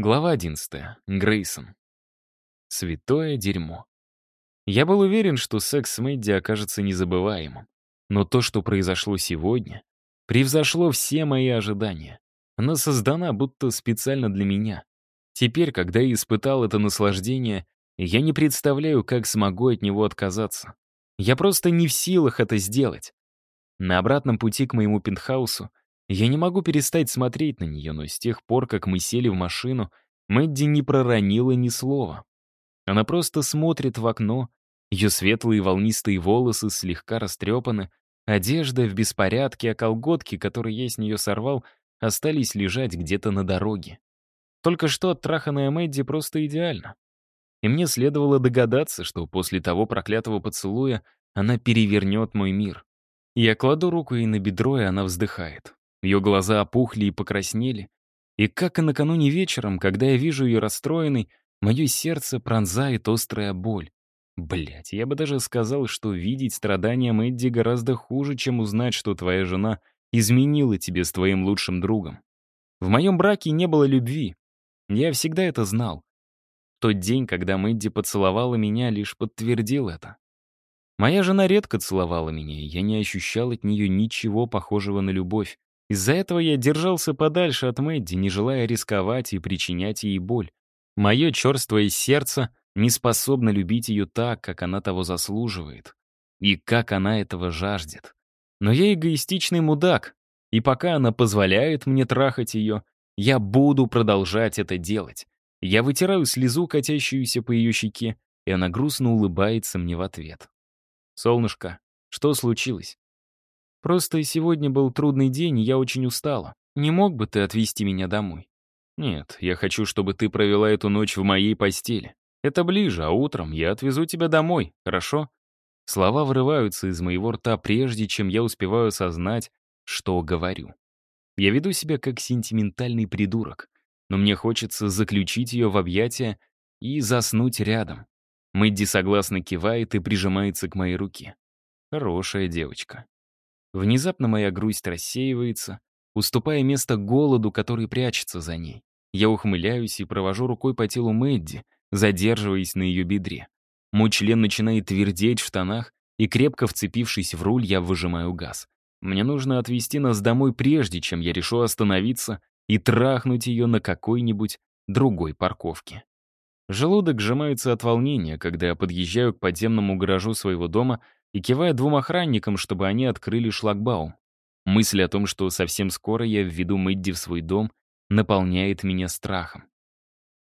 Глава 11. Грейсон. Святое дерьмо. Я был уверен, что секс с Мэдди окажется незабываемым. Но то, что произошло сегодня, превзошло все мои ожидания. Она создана будто специально для меня. Теперь, когда я испытал это наслаждение, я не представляю, как смогу от него отказаться. Я просто не в силах это сделать. На обратном пути к моему пентхаусу я не могу перестать смотреть на нее, но с тех пор, как мы сели в машину, Мэдди не проронила ни слова. Она просто смотрит в окно, ее светлые волнистые волосы слегка растрепаны, одежда в беспорядке, а колготки, которые я с нее сорвал, остались лежать где-то на дороге. Только что оттраханная Мэдди просто идеально. И мне следовало догадаться, что после того проклятого поцелуя она перевернет мой мир. Я кладу руку ей на бедро, и она вздыхает. Ее глаза опухли и покраснели. И как и накануне вечером, когда я вижу ее расстроенной, мое сердце пронзает острая боль. Блять, я бы даже сказал, что видеть страдания Мэдди гораздо хуже, чем узнать, что твоя жена изменила тебе с твоим лучшим другом. В моем браке не было любви. Я всегда это знал. Тот день, когда Мэдди поцеловала меня, лишь подтвердил это. Моя жена редко целовала меня, и я не ощущал от нее ничего похожего на любовь. Из-за этого я держался подальше от Мэдди, не желая рисковать и причинять ей боль. Мое черствое сердце не способно любить ее так, как она того заслуживает. И как она этого жаждет. Но я эгоистичный мудак, и пока она позволяет мне трахать ее, я буду продолжать это делать. Я вытираю слезу, катящуюся по ее щеке, и она грустно улыбается мне в ответ. «Солнышко, что случилось?» Просто сегодня был трудный день, и я очень устала. Не мог бы ты отвезти меня домой? Нет, я хочу, чтобы ты провела эту ночь в моей постели. Это ближе, а утром я отвезу тебя домой, хорошо? Слова вырываются из моего рта, прежде чем я успеваю осознать, что говорю. Я веду себя как сентиментальный придурок, но мне хочется заключить ее в объятия и заснуть рядом. Мэдди согласно кивает и прижимается к моей руке. Хорошая девочка. Внезапно моя грусть рассеивается, уступая место голоду, который прячется за ней. Я ухмыляюсь и провожу рукой по телу Мэдди, задерживаясь на ее бедре. Мой член начинает твердеть в штанах, и крепко вцепившись в руль, я выжимаю газ. Мне нужно отвезти нас домой прежде, чем я решу остановиться и трахнуть ее на какой-нибудь другой парковке. Желудок сжимается от волнения, когда я подъезжаю к подземному гаражу своего дома и кивая двум охранникам, чтобы они открыли шлагбаум. Мысль о том, что совсем скоро я введу Мэдди в свой дом, наполняет меня страхом.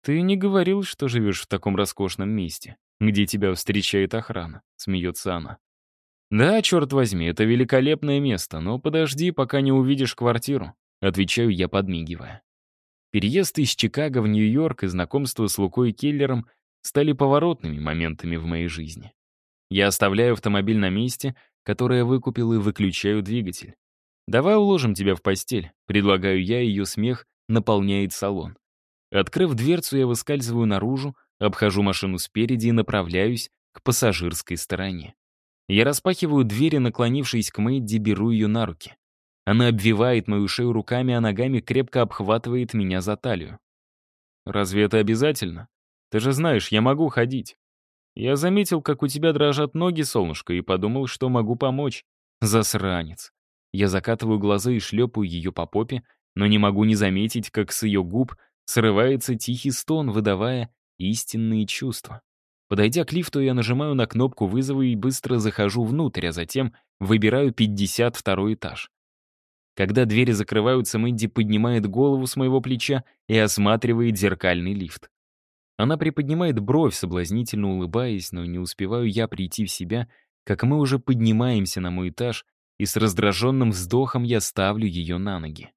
«Ты не говорил, что живешь в таком роскошном месте, где тебя встречает охрана», — смеется она. «Да, черт возьми, это великолепное место, но подожди, пока не увидишь квартиру», — отвечаю я, подмигивая. Переезд из Чикаго в Нью-Йорк и знакомство с Лукой Келлером стали поворотными моментами в моей жизни. Я оставляю автомобиль на месте, которое выкупил, и выключаю двигатель. «Давай уложим тебя в постель», — предлагаю я, ее смех наполняет салон. Открыв дверцу, я выскальзываю наружу, обхожу машину спереди и направляюсь к пассажирской стороне. Я распахиваю дверь и, наклонившись к Мэдди, беру ее на руки. Она обвивает мою шею руками, а ногами крепко обхватывает меня за талию. «Разве это обязательно? Ты же знаешь, я могу ходить». Я заметил, как у тебя дрожат ноги, солнышко, и подумал, что могу помочь. Засранец. Я закатываю глаза и шлепаю ее по попе, но не могу не заметить, как с ее губ срывается тихий стон, выдавая истинные чувства. Подойдя к лифту, я нажимаю на кнопку вызова и быстро захожу внутрь, а затем выбираю 52 этаж. Когда двери закрываются, Мэнди поднимает голову с моего плеча и осматривает зеркальный лифт. Она приподнимает бровь, соблазнительно улыбаясь, но не успеваю я прийти в себя, как мы уже поднимаемся на мой этаж, и с раздраженным вздохом я ставлю ее на ноги.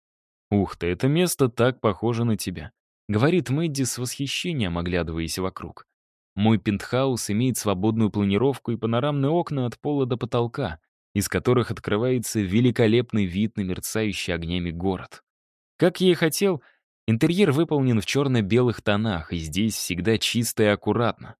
«Ух ты, это место так похоже на тебя», — говорит Мэдди с восхищением, оглядываясь вокруг. Мой пентхаус имеет свободную планировку и панорамные окна от пола до потолка, из которых открывается великолепный вид на мерцающий огнями город. Как я и хотел — Интерьер выполнен в черно-белых тонах, и здесь всегда чисто и аккуратно.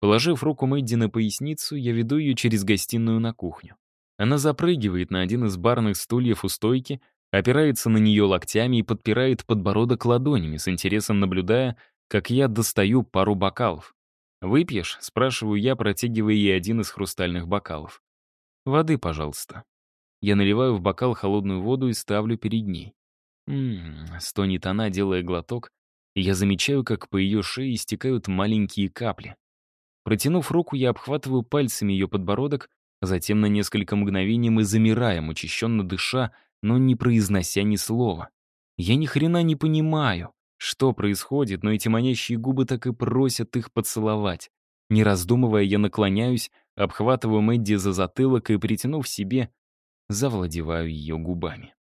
Положив руку Мэдди на поясницу, я веду ее через гостиную на кухню. Она запрыгивает на один из барных стульев у стойки, опирается на нее локтями и подпирает подбородок ладонями, с интересом наблюдая, как я достаю пару бокалов. «Выпьешь?» — спрашиваю я, протягивая ей один из хрустальных бокалов. «Воды, пожалуйста». Я наливаю в бокал холодную воду и ставлю перед ней. «Ммм», — стонет она, делая глоток, и я замечаю, как по ее шее истекают маленькие капли. Протянув руку, я обхватываю пальцами ее подбородок, затем на несколько мгновений мы замираем, учащенно дыша, но не произнося ни слова. Я ни хрена не понимаю, что происходит, но эти манящие губы так и просят их поцеловать. Не раздумывая, я наклоняюсь, обхватываю Мэдди за затылок и, притянув себе, завладеваю ее губами.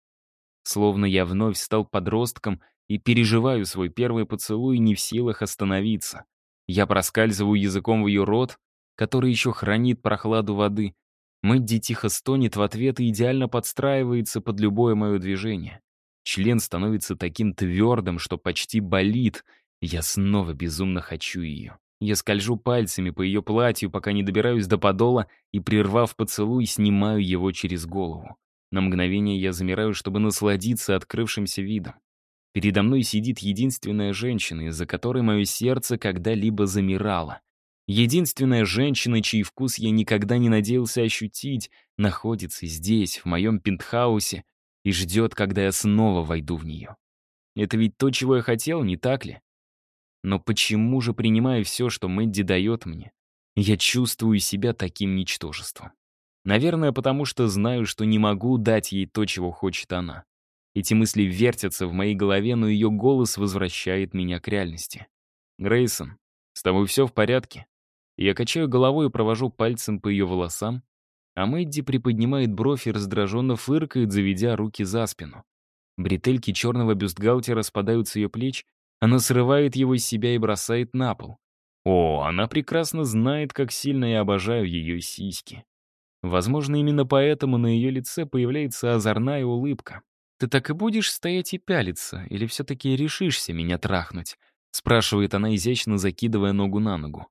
Словно я вновь стал подростком и переживаю свой первый поцелуй, не в силах остановиться. Я проскальзываю языком в ее рот, который еще хранит прохладу воды. Мэдди тихо стонет в ответ и идеально подстраивается под любое мое движение. Член становится таким твердым, что почти болит. Я снова безумно хочу ее. Я скольжу пальцами по ее платью, пока не добираюсь до подола и, прервав поцелуй, снимаю его через голову. На мгновение я замираю, чтобы насладиться открывшимся видом. Передо мной сидит единственная женщина, из-за которой мое сердце когда-либо замирало. Единственная женщина, чей вкус я никогда не надеялся ощутить, находится здесь, в моем пентхаусе, и ждет, когда я снова войду в нее. Это ведь то, чего я хотел, не так ли? Но почему же, принимая все, что Мэдди дает мне, я чувствую себя таким ничтожеством? Наверное, потому что знаю, что не могу дать ей то, чего хочет она. Эти мысли вертятся в моей голове, но ее голос возвращает меня к реальности. «Грейсон, с тобой все в порядке?» Я качаю головой и провожу пальцем по ее волосам, а Мэдди приподнимает бровь и раздраженно фыркает, заведя руки за спину. Бретельки черного бюстгальтера спадают с ее плеч, она срывает его из себя и бросает на пол. О, она прекрасно знает, как сильно я обожаю ее сиськи. Возможно, именно поэтому на ее лице появляется озорная улыбка. «Ты так и будешь стоять и пялиться, или все-таки решишься меня трахнуть?» спрашивает она, изящно закидывая ногу на ногу.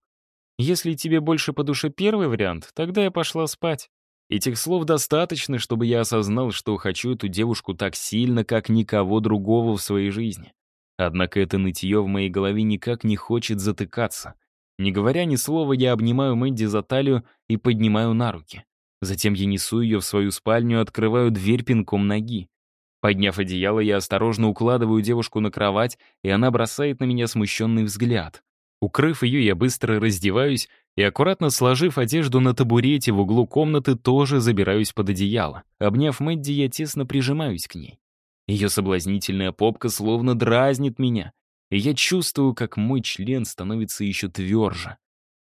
Если тебе больше по душе первый вариант, тогда я пошла спать. Этих слов достаточно, чтобы я осознал, что хочу эту девушку так сильно, как никого другого в своей жизни. Однако это нытье в моей голове никак не хочет затыкаться. Не говоря ни слова, я обнимаю Мэнди за талию и поднимаю на руки. Затем я несу ее в свою спальню открываю дверь пинком ноги. Подняв одеяло, я осторожно укладываю девушку на кровать, и она бросает на меня смущенный взгляд. Укрыв ее, я быстро раздеваюсь и, аккуратно сложив одежду на табурете в углу комнаты, тоже забираюсь под одеяло. Обняв Мэдди, я тесно прижимаюсь к ней. Ее соблазнительная попка словно дразнит меня, и я чувствую, как мой член становится еще тверже.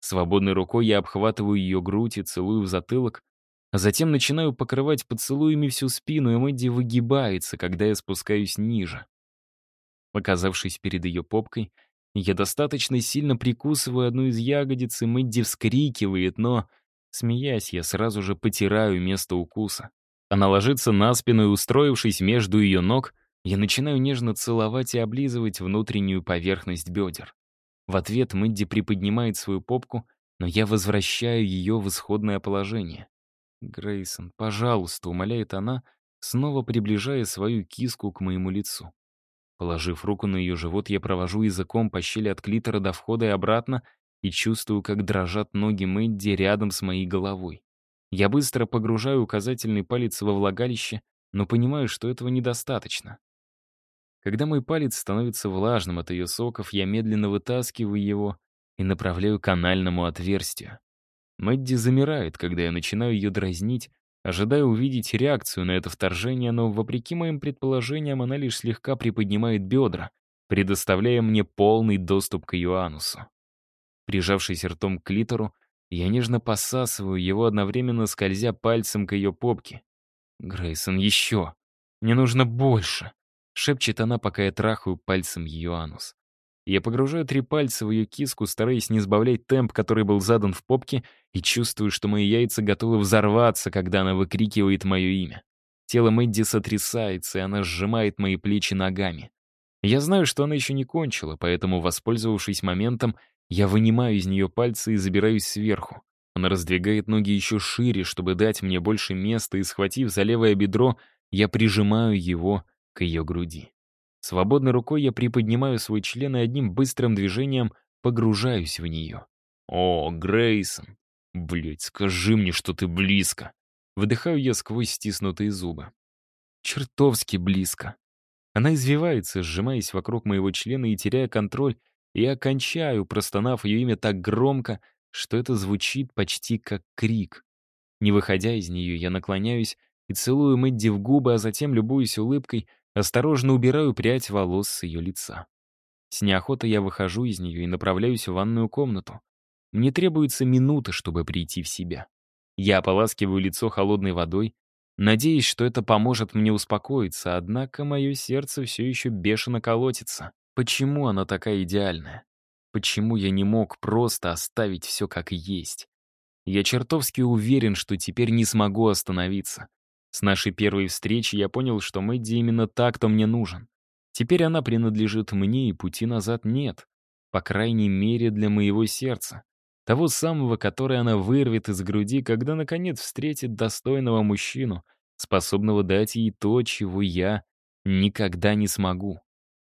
Свободной рукой я обхватываю ее грудь и целую в затылок, а затем начинаю покрывать поцелуями всю спину, и Мэдди выгибается, когда я спускаюсь ниже. Оказавшись перед ее попкой, я достаточно сильно прикусываю одну из ягодиц, и Мэдди вскрикивает, но, смеясь, я сразу же потираю место укуса. Она ложится на спину и, устроившись между ее ног, я начинаю нежно целовать и облизывать внутреннюю поверхность бедер. В ответ Мэдди приподнимает свою попку, но я возвращаю ее в исходное положение. «Грейсон, пожалуйста», — умоляет она, снова приближая свою киску к моему лицу. Положив руку на ее живот, я провожу языком по щели от клитора до входа и обратно и чувствую, как дрожат ноги Мэдди рядом с моей головой. Я быстро погружаю указательный палец во влагалище, но понимаю, что этого недостаточно. Когда мой палец становится влажным от ее соков, я медленно вытаскиваю его и направляю к анальному отверстию. Мэдди замирает, когда я начинаю ее дразнить, ожидая увидеть реакцию на это вторжение, но, вопреки моим предположениям, она лишь слегка приподнимает бедра, предоставляя мне полный доступ к ее анусу. Прижавшись ртом к клитору, я нежно посасываю его, одновременно скользя пальцем к ее попке. «Грейсон, еще! Мне нужно больше!» — шепчет она, пока я трахаю пальцем ее анус. Я погружаю три пальца в ее киску, стараясь не сбавлять темп, который был задан в попке, и чувствую, что мои яйца готовы взорваться, когда она выкрикивает мое имя. Тело Мэдди сотрясается, и она сжимает мои плечи ногами. Я знаю, что она еще не кончила, поэтому, воспользовавшись моментом, я вынимаю из нее пальцы и забираюсь сверху. Она раздвигает ноги еще шире, чтобы дать мне больше места, и, схватив за левое бедро, Я прижимаю его к ее груди. Свободной рукой я приподнимаю свой член и одним быстрым движением погружаюсь в нее. «О, Грейсон! Блять, скажи мне, что ты близко!» Выдыхаю я сквозь стиснутые зубы. Чертовски близко. Она извивается, сжимаясь вокруг моего члена и теряя контроль, и я простонав ее имя так громко, что это звучит почти как крик. Не выходя из нее, я наклоняюсь и целую Мэдди в губы, а затем, любуюсь улыбкой, осторожно убираю прядь волос с ее лица. С неохотой я выхожу из нее и направляюсь в ванную комнату. Мне требуется минута, чтобы прийти в себя. Я ополаскиваю лицо холодной водой, надеясь, что это поможет мне успокоиться, однако мое сердце все еще бешено колотится. Почему она такая идеальная? Почему я не мог просто оставить все как есть? Я чертовски уверен, что теперь не смогу остановиться. С нашей первой встречи я понял, что Мэдди именно так, кто мне нужен. Теперь она принадлежит мне, и пути назад нет. По крайней мере, для моего сердца. Того самого, который она вырвет из груди, когда, наконец, встретит достойного мужчину, способного дать ей то, чего я никогда не смогу.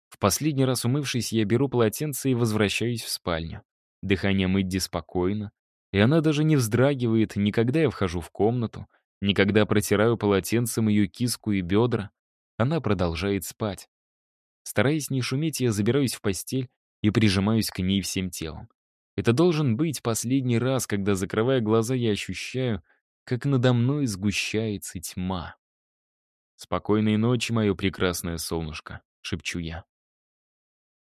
В последний раз умывшись, я беру полотенце и возвращаюсь в спальню. Дыхание Мэдди спокойно, и она даже не вздрагивает, никогда я вхожу в комнату, никогда протираю полотенцем ее киску и бедра. Она продолжает спать. Стараясь не шуметь, я забираюсь в постель и прижимаюсь к ней всем телом. Это должен быть последний раз, когда, закрывая глаза, я ощущаю, как надо мной сгущается тьма. «Спокойной ночи, мое прекрасное солнышко», — шепчу я.